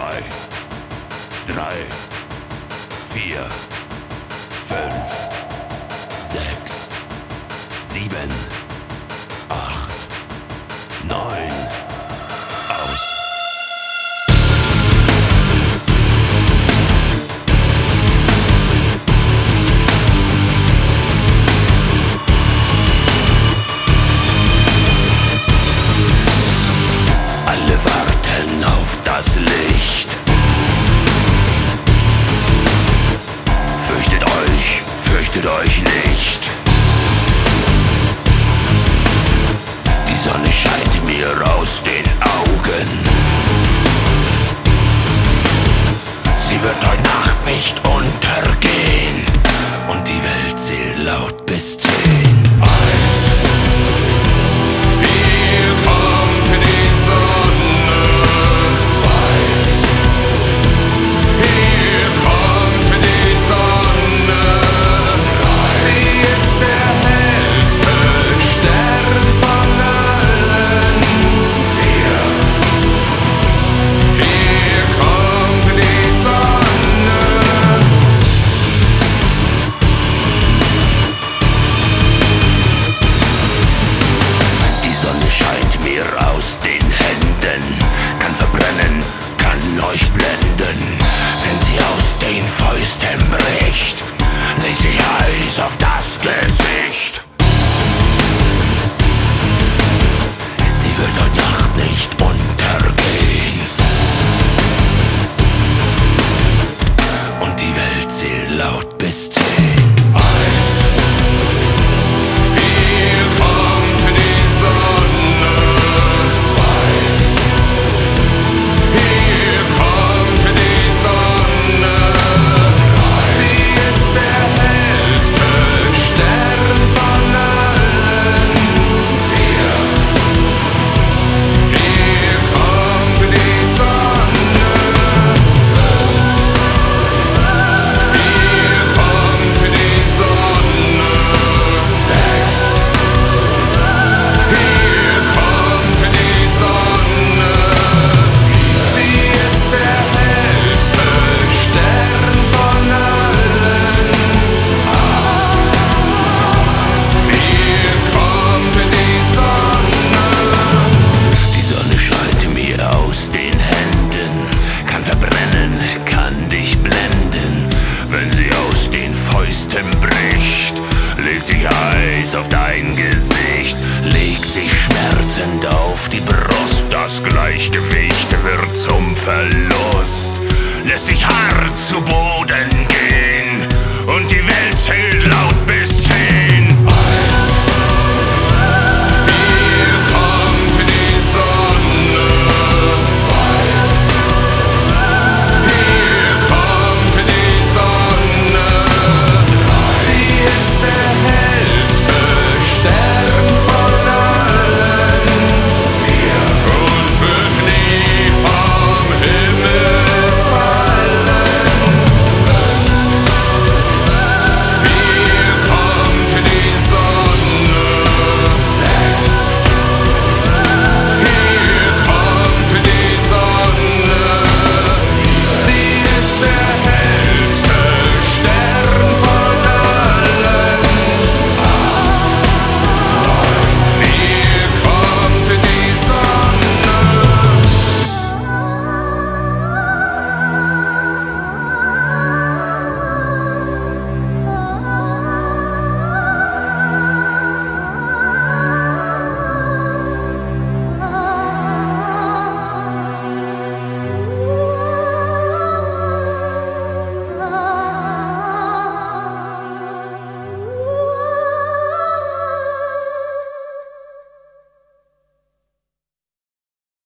zwei, drei, vier, fünf, sechs, sieben, acht, neun. Aus. Alle warten auf das Licht. Verlust lässt sich hart zu Boden.